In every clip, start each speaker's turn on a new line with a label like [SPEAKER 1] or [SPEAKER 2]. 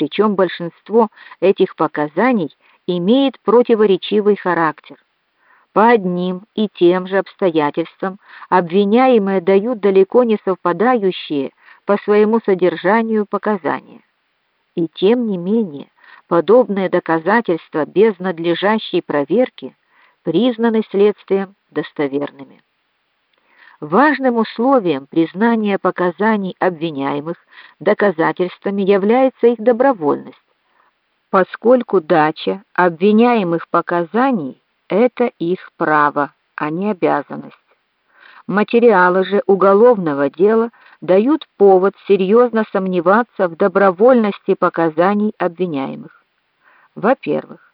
[SPEAKER 1] причем большинство этих показаний имеет противоречивый характер. По одним и тем же обстоятельствам обвиняемые дают далеко не совпадающие по своему содержанию показания. И тем не менее, подобные доказательства без надлежащей проверки признаны следствием достоверными. Важным условием признания показаний обвиняемых доказательствами является их добровольность, поскольку дача обвиняемых показаний это их право, а не обязанность. Материалы же уголовного дела дают повод серьезно сомневаться в добровольности показаний обвиняемых. Во-первых,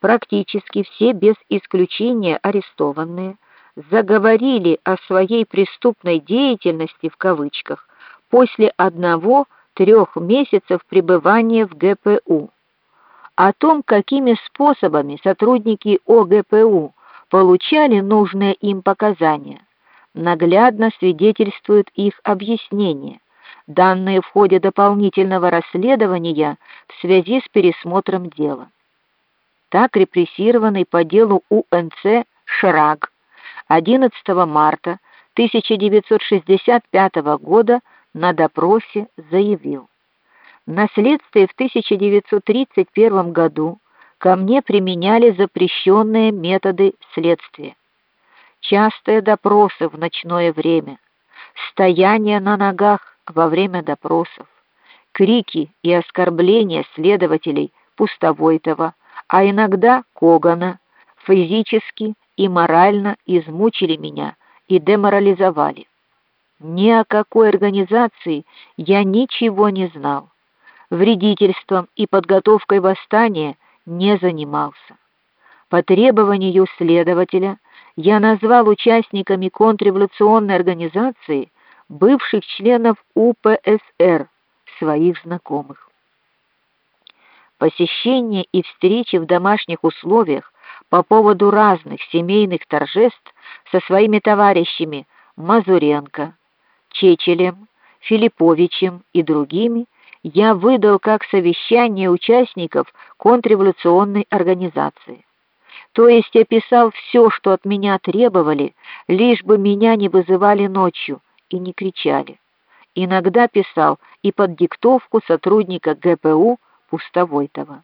[SPEAKER 1] практически все без исключения арестованные заговорили о своей преступной деятельности в кавычках после одного-трех месяцев пребывания в ГПУ. О том, какими способами сотрудники ОГПУ получали нужные им показания, наглядно свидетельствует их объяснение, данные в ходе дополнительного расследования в связи с пересмотром дела. Так репрессированный по делу УНЦ Шраг 11 марта 1965 года на допросе заявил: На следствии в 1931 году ко мне применяли запрещенные методы следствия. Частые допросы в ночное время, стояние на ногах во время допросов, крики и оскорбления следователей Пустовойтова, а иногда Когана физически и морально измучили меня и деморализовали. Ни о какой организации я ничего не знал. Вредительством и подготовкой восстания не занимался. По требованию следователя я назвал участниками контрреволюционной организации бывших членов УПСР своих знакомых. Посещение и встречи в домашних условиях по поводу разных семейных торжеств со своими товарищами Мазуренко, Чечелем, Филипповичем и другими я выдал как совещание участников контрреволюционной организации. То есть описал все, что от меня требовали, лишь бы меня не вызывали ночью и не кричали. Иногда писал и под диктовку сотрудника ГПУ Пустовойтова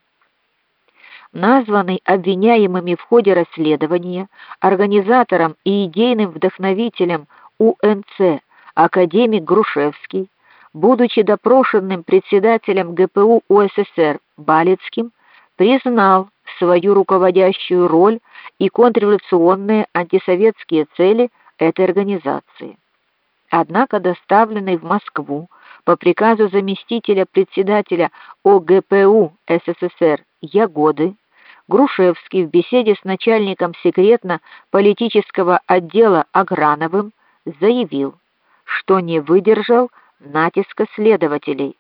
[SPEAKER 1] названный обвиняемыми в ходе расследования организатором и идейным вдохновителем УНЦ академик Грушевский, будучи допрошенным председателем ГПУ УССР Балецким, признал свою руководящую роль и контрреволюционные антисоветские цели этой организации. Однако доставленный в Москву по приказу заместителя председателя ОГПУ СССР Ягоды Грушевский в беседе с начальником секретно-политического отдела Аграновым заявил, что не выдержал натиска следователей.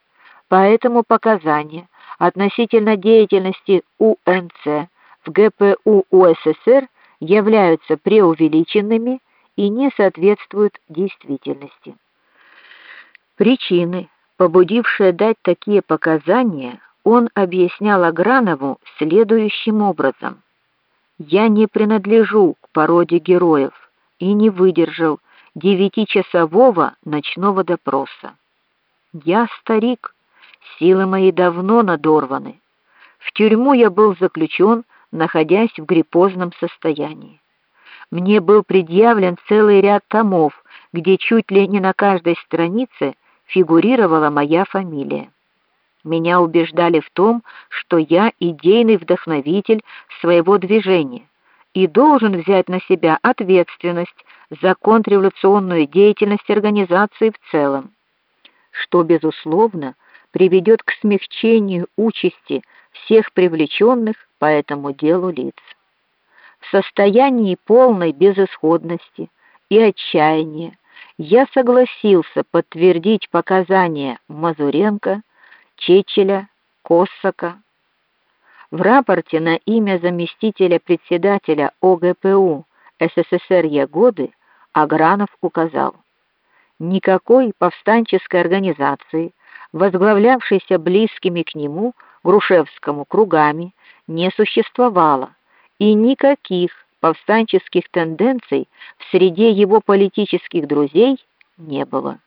[SPEAKER 1] Поэтому показания относительно деятельности УНЦ в ГПУ УССР являются преувеличенными и не соответствуют действительности. Причины, побудившие дать такие показания, он объяснял Агранову следующим образом: "Я не принадлежу к породе героев и не выдержал девятичасового ночного допроса. Я старик, силы мои давно надорваны. В тюрьму я был заключен, находясь в гриппозном состоянии. Мне был предъявлен целый ряд томов, где чуть ли не на каждой странице фигурировала моя фамилия. Меня убеждали в том, что я идейный вдохновитель своего движения и должен взять на себя ответственность за контрреволюционную деятельность организации в целом, что безусловно приведет к смягчению участи всех привлеченных по этому делу лиц. В состоянии полной безысходности и отчаяния я согласился подтвердить показания Мазуренко Чечеля, Коссака. В рапорте на имя заместителя председателя ОГПУ СССР Ягоды Агранов указал: никакой повстанческой организации, возглавлявшейся близкими к нему Грушевскому кругами, не существовало, и никаких повстанческих тенденций в среде его политических друзей не было.